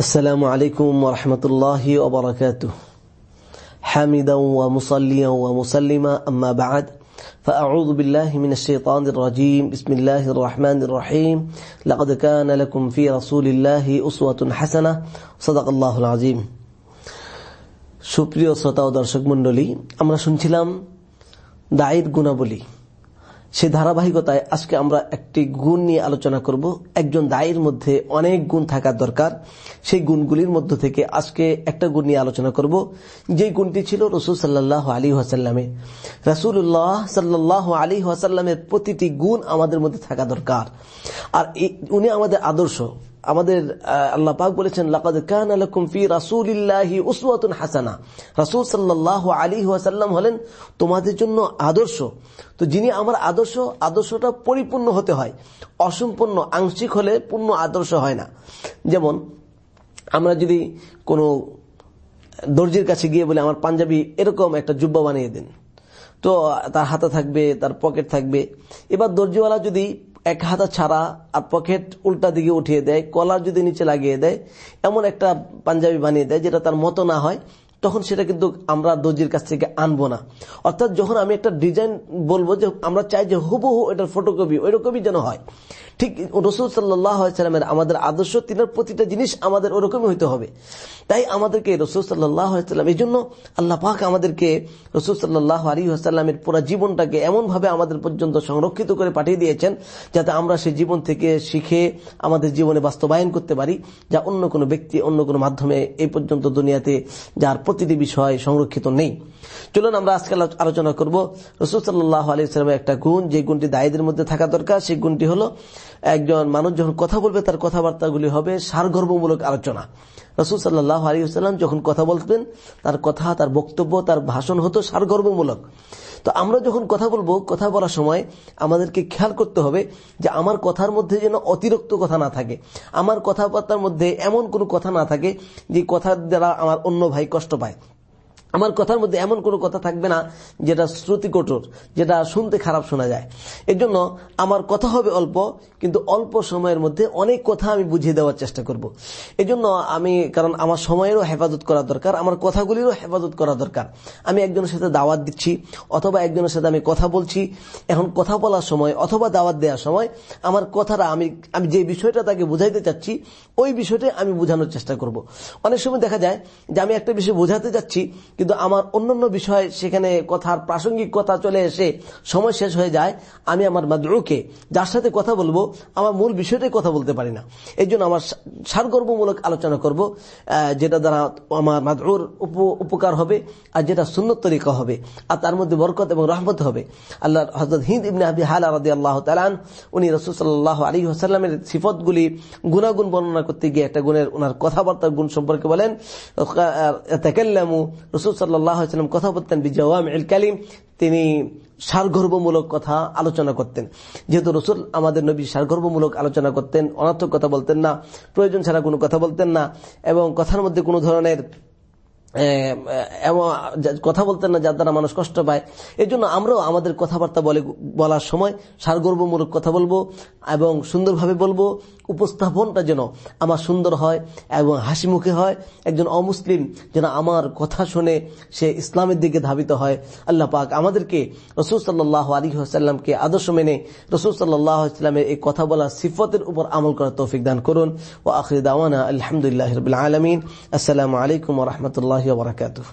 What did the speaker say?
السلام عليكم ورحمة الله وبركاته حامدا ومصليا ومسلما أما بعد فأعوذ بالله من الشيطان الرجيم بسم الله الرحمن الرحيم لقد كان لكم في رسول الله أسوة حسنة صدق الله العظيم সুপ্রিয় শ্রোতা ও দর্শক মন্ডলী আমরা শুনছিলাম দায়ের গুণাবলী সে ধারাবাহিকতায় আজকে আমরা একটি গুণ নিয়ে আলোচনা করব। একজন দায়ের মধ্যে অনেক গুণ থাকা দরকার। সেই গুণগুলির মধ্য থেকে আজকে একটা গুণ নিয়ে আলোচনা করব। যে গুণটি ছিল রসুল সাল্লাহ আলী হাসাল্লামে রাসুল্লাহ সাল্লাহ আলী হাসাল্লামের প্রতিটি গুণ আমাদের মধ্যে থাকা দরকার। আর উনি আমাদের আদর্শ। আমাদের আল্লাহ পাক বলেছেন, লাকাদ কানা লাকুম ফি রাসূলিল্লাহি উসওয়াতুন হাসানা। রাসূল সাল্লাল্লাহু আলাইহি ওয়াসাল্লাম হলেন তোমাদের জন্য আদর্শ। তো যিনি আমার আদর্শ, আদর্শটা পরিপূর্ণ হতে হয়। অসম্পূর্ণ, আংশিক হলে পূর্ণ আদর্শ হয় না। যেমন, আমরা যদি কোনো দর্জির কাছে গিয়ে বলে, আমার পাঞ্জাবি এরকম একটা জুব্বা বানিয়ে দিন। তো তার হাতে থাকবে, তার পকেট থাকবে। এবার দর্জিওয়ালা যদি এক হাতা ছাড়া আর পকেট উল্টা দিকে উঠিয়ে দেয় কলার যদি নিচে লাগিয়ে দেয়, এমন একটা পাঞ্জাবি বানিয়ে দেয় যেটা তার মতো না হয়। তখন সেটা কিন্তু আমরা দর্জির কাছ থেকে আনব না। অর্থাৎ যখন আমি একটা ডিজাইন বলব যে, আমরা চাই যে হুবহু এটার ফটোকপি ওই রকমই যেন হয়। ঠিক রসুল সাল্লামের আমাদের আদর্শ, তিনার প্রতিটা জিনিস আমাদের ওরকমই হইতে হবে। তাই আমাদেরকে রসুল সাল্লাম এই জন্য আল্লাহ পাক আমাদেরকে রসুল সাল্লাহ আলী আসাল্লামের পুরো জীবনটাকে এমনভাবে আমাদের পর্যন্ত সংরক্ষিত করে পাঠিয়ে দিয়েছেন, যাতে আমরা সেই জীবন থেকে শিখে আমাদের জীবনে বাস্তবায়ন করতে পারি, যা অন্য কোনো ব্যক্তি, অন্য কোনো মাধ্যমে এই পর্যন্ত দুনিয়াতে যার প্রতিটি বিষয় সংরক্ষিত নেই। চলুন আমরা আজকে আলোচনা করব। রসুল সাল্লাহ আলী ইসলামের একটা গুণ, যে গুণটি দায়ীদের মধ্যে থাকা দরকার, সেই গুণটি হলো একজন মানুষ যখন কথা বলবে, তার কথাবার্তাগুলি হবে সারগর্বমূলক আলোচনা। রসুল সাল্লাহ আলী সাল্লাম যখন কথা বলতেন, তার কথা, তার বক্তব্য, তার ভাষণ হতো সারগর্বমূলক। তো আমরা যখন কথা বলব, কথা বলার সময় আমাদেরকে খেয়াল করতে হবে যে আমার কথার মধ্যে যেন অতিরিক্ত কথা না থাকে। আমার কথাবার্তার মধ্যে এমন কোনো কথা না থাকে যে কথার দ্বারা আমার অন্য ভাই কষ্ট পায়। আমার কথার মধ্যে এমন কোনো কথা থাকবে না যেটা শ্রুতি কঠোর, যেটা শুনতে খারাপ শোনা যায় এর জন্য আমার কথা হবে অল্প, কিন্তু অল্প সময়ের মধ্যে অনেক কথা আমি বুঝিয়ে দেওয়ার চেষ্টা করব। এই জন্য আমি, কারণ আমার সময়েরও হেফাজত করা দরকার, আমার কথাগুলিরও হেফাজত করা দরকার আমি একজনের সাথে দাওয়াত দিচ্ছি, অথবা একজনের সাথে আমি কথা বলছি এখন কথা বলার সময় অথবা দাওয়াত দেওয়ার সময় আমার কথাটা আমি আমি যে বিষয়টা তাকে বুঝাইতে চাচ্ছি, ওই বিষয়টা আমি বোঝানোর চেষ্টা করব। অনেক সময় দেখা যায় যে আমি একটা বিষয় বোঝাতে যাচ্ছি কিন্তু আমার অন্যান্য বিষয় সেখানে কথার প্রাসঙ্গিক কথা চলে এসে সময় শেষ হয়ে যায়, আমি আমার মাদরুকে, যার সাথে কথা বলব, আমার মূল বিষয়টাই কথা বলতে পারি না। এই জন্য আমার সারগর্বমূলক আলোচনা করব যেটা দ্বারা আমার মাদরুর উপকার হবে আর যেটা সুন্নত তরিকা হবে, আর তার মধ্যে বরকত এবং রহমত হবে। আল্লাহ হজরত হিন্দ ইবনে আবি হাল রাদি আল্লাহ তালান উনি রসুল সাল্লাহ আলী আসাল্লামের সিফতগুলি, গুণাগুণ বর্ণনা করতে গিয়ে একটা গুণের, ওনার কথাবার্তার গুণ সম্পর্কে বলেন রসুল সাল্লাম কথা বলতেন বিজওয়াম কালিম তিনি সারগর্বমূলক কথা আলোচনা করতেন। যেহেতু রসুল আমাদের নবী সারগর্বমূলক আলোচনা করতেন, অনার্থক কথা বলতেন না, প্রয়োজন ছাড়া কোনো কথা বলতেন না, এবং কথার মধ্যে কোনো ধরনের কথা বলতেন না যার দ্বারা মানুষ কষ্ট পায়। এই জন্য আমরাও আমাদের কথাবার্তা বলে, বলার সময় সারগর্বমূলক কথা বলব এবং সুন্দরভাবে বলব, উপস্থাপনটা যেন আমার সুন্দর হয় এবং হাসি মুখে হয়। একজন অমুসলিম যেন আমার কথা শুনে সে ইসলামের দিকে ধাবিত হয়। আল্লাহ পাক আমাদেরকে রসুল সাল্লাহ আলী আসাল্লামকে আদর্শ মেনে রসুল সাল্লাহ ইসলামের এই কথা বলা সিফতের উপর আমল করার তৌফিক দান করুন। ও আখরি দাওয়ানা আলহামদুলিল্লাহ আলমিন। আসসালামু আলাইকুম রহমতুল্লাহ রহমতুল্লাহ বারাকাতু